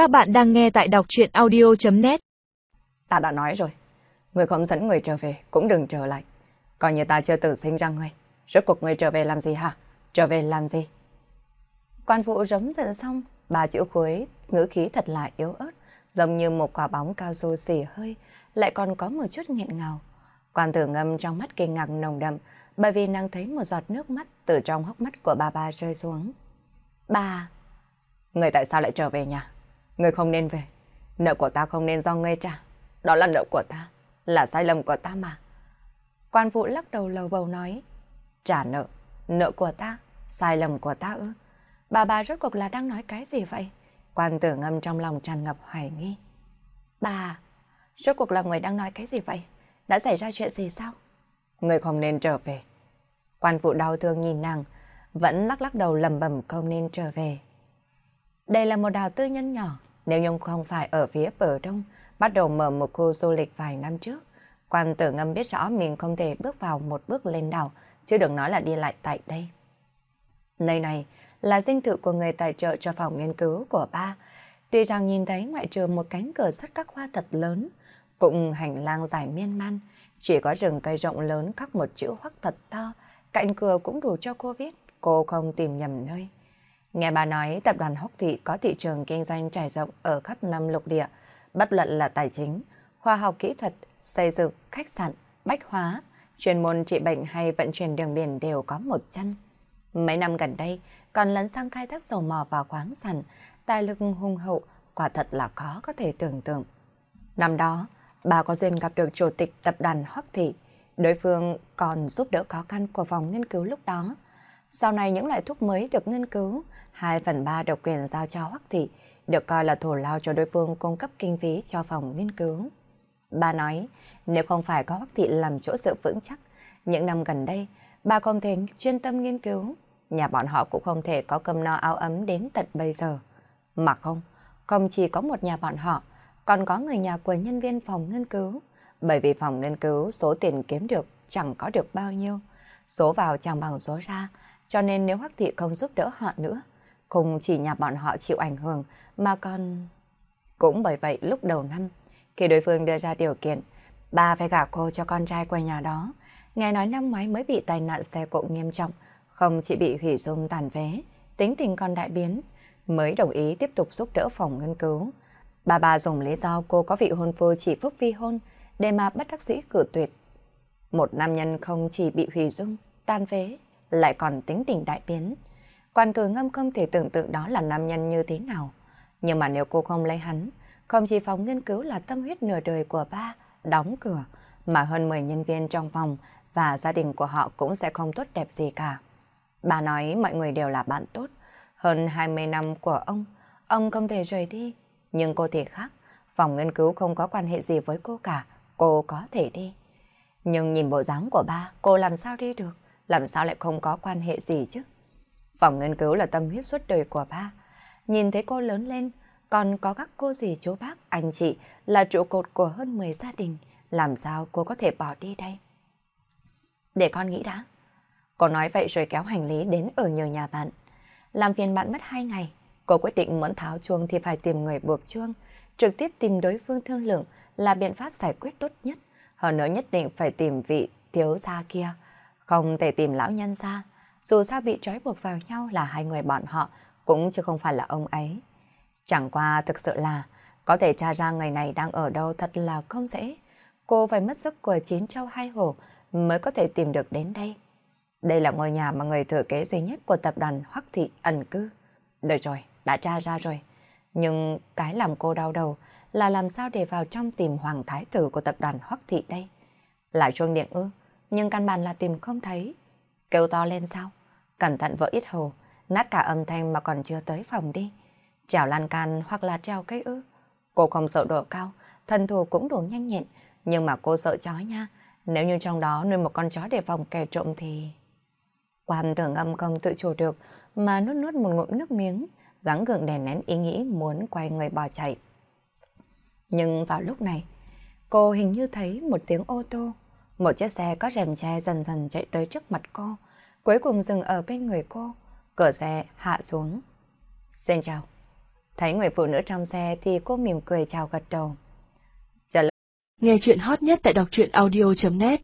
Các bạn đang nghe tại đọc chuyện audio.net Ta đã nói rồi, người không dẫn người trở về cũng đừng trở lại. Coi như ta chưa tự sinh ra người. Rốt cuộc người trở về làm gì hả? Trở về làm gì? Quan vụ rống giận xong, bà chữ khuấy, ngữ khí thật là yếu ớt, giống như một quả bóng cao su xỉ hơi, lại còn có một chút nghẹn ngào. Quan tử ngâm trong mắt kinh ngạc nồng đậm, bởi vì nàng thấy một giọt nước mắt từ trong hốc mắt của bà bà rơi xuống. Bà... Người tại sao lại trở về nhà? Người không nên về. Nợ của ta không nên do ngươi trả. Đó là nợ của ta. Là sai lầm của ta mà. Quan vụ lắc đầu lầu bầu nói. Trả nợ. Nợ của ta. Sai lầm của ta ư. Bà bà rốt cuộc là đang nói cái gì vậy? Quan tử ngâm trong lòng tràn ngập hoài nghi. Bà... Rốt cuộc là người đang nói cái gì vậy? Đã xảy ra chuyện gì sao? Người không nên trở về. Quan phụ đau thương nhìn nàng, vẫn lắc lắc đầu lầm bầm không nên trở về. Đây là một đào tư nhân nhỏ, nếu như không phải ở phía bờ đông, bắt đầu mở một khu du lịch vài năm trước. Quan tử ngâm biết rõ mình không thể bước vào một bước lên đảo, chứ đừng nói là đi lại tại đây. Nơi này là dinh thự của người tài trợ cho phòng nghiên cứu của ba. Tuy rằng nhìn thấy ngoại trừ một cánh cửa sắt các hoa thật lớn, cũng hành lang dài miên man, chỉ có rừng cây rộng lớn khắc một chữ hoắc thật to, cạnh cửa cũng đủ cho cô biết cô không tìm nhầm nơi. Nghe bà nói tập đoàn Hoắc Thị có thị trường kinh doanh trải rộng ở khắp năm lục địa, bất luận là tài chính, khoa học kỹ thuật, xây dựng, khách sạn, bách hóa, chuyên môn trị bệnh hay vận chuyển đường biển đều có một chân. Mấy năm gần đây, còn lấn sang khai thác dầu mỏ và khoáng sản, tài lực hùng hậu, quả thật là khó có thể tưởng tượng. Năm đó, bà có duyên gặp được chủ tịch tập đoàn Hoắc Thị, đối phương còn giúp đỡ khó khăn của phòng nghiên cứu lúc đó. Sau này những loại thuốc mới được nghiên cứu, 2 phần 3 độc quyền giao cho Hoắc Thị, được coi là thù lao cho đối phương cung cấp kinh phí cho phòng nghiên cứu. Bà nói, nếu không phải có Hoắc Thị làm chỗ dựa vững chắc, những năm gần đây, bà không thể chuyên tâm nghiên cứu, nhà bọn họ cũng không thể có cơm no áo ấm đến tận bây giờ. Mà không, không chỉ có một nhà bọn họ, còn có người nhà của nhân viên phòng nghiên cứu, bởi vì phòng nghiên cứu số tiền kiếm được chẳng có được bao nhiêu, số vào chẳng bằng số ra, cho nên nếu Hoắc Thị không giúp đỡ họ nữa, không chỉ nhà bọn họ chịu ảnh hưởng mà còn... Cũng bởi vậy lúc đầu năm, khi đối phương đưa ra điều kiện, bà phải gả cô cho con trai của nhà đó. Nghe nói năm ngoái mới bị tai nạn xe cộ nghiêm trọng, không chỉ bị hủy dung tàn vé, tính tình còn đại biến, mới đồng ý tiếp tục giúp đỡ phòng nghiên cứu. Bà bà dùng lý do cô có vị hôn phu chỉ phúc vi hôn để mà bắt đắc sĩ cử tuyệt. Một nam nhân không chỉ bị hủy dung, tan phế, lại còn tính tình đại biến. Quan cử ngâm không thể tưởng tượng đó là nam nhân như thế nào. Nhưng mà nếu cô không lấy hắn, không chỉ phòng nghiên cứu là tâm huyết nửa đời của ba, đóng cửa, mà hơn 10 nhân viên trong phòng và gia đình của họ cũng sẽ không tốt đẹp gì cả. Bà nói mọi người đều là bạn tốt. Hơn 20 năm của ông, ông không thể rời đi. Nhưng cô thì khác, phòng nghiên cứu không có quan hệ gì với cô cả, cô có thể đi. Nhưng nhìn bộ dáng của ba, cô làm sao đi được, làm sao lại không có quan hệ gì chứ? Phòng nghiên cứu là tâm huyết suốt đời của ba. Nhìn thấy cô lớn lên, còn có các cô dì chú bác, anh chị là trụ cột của hơn 10 gia đình. Làm sao cô có thể bỏ đi đây? Để con nghĩ đã. Cô nói vậy rồi kéo hành lý đến ở nhờ nhà bạn. Làm phiền bạn mất hai ngày. Cô quyết định muốn tháo chuông thì phải tìm người buộc chuông. Trực tiếp tìm đối phương thương lượng là biện pháp giải quyết tốt nhất. Hơn nữa nhất định phải tìm vị thiếu gia kia. Không thể tìm lão nhân gia. Dù sao bị trói buộc vào nhau là hai người bọn họ, cũng chứ không phải là ông ấy. Chẳng qua thực sự là, có thể tra ra người này đang ở đâu thật là không dễ. Cô phải mất sức của chín châu hai hổ mới có thể tìm được đến đây. Đây là ngôi nhà mà người thừa kế duy nhất của tập đoàn Hoắc Thị ẩn cư. Được rồi, đã tra ra rồi. Nhưng cái làm cô đau đầu là làm sao để vào trong tìm hoàng thái tử của tập đoàn Hoắc Thị đây. Lại chuông điện ư, nhưng căn bản là tìm không thấy. Kêu to lên sao? Cẩn thận vỡ ít hồ, nát cả âm thanh mà còn chưa tới phòng đi. Trèo lan can hoặc là treo cây ư. Cô không sợ độ cao, thân thù cũng đủ nhanh nhẹn, nhưng mà cô sợ chó nha. Nếu như trong đó nuôi một con chó để phòng kẻ trộm thì... Quan tưởng âm không tự chủ được mà nuốt nuốt một ngụm nước miếng, gắng gượng đè nén ý nghĩ muốn quay người bỏ chạy. Nhưng vào lúc này, cô hình như thấy một tiếng ô tô một chiếc xe có rèm che dần dần chạy tới trước mặt cô, cuối cùng dừng ở bên người cô. Cửa xe hạ xuống. Xin chào. Thấy người phụ nữ trong xe thì cô mỉm cười chào gật đầu. Nghe chuyện hot nhất tại đọc truyện audio.net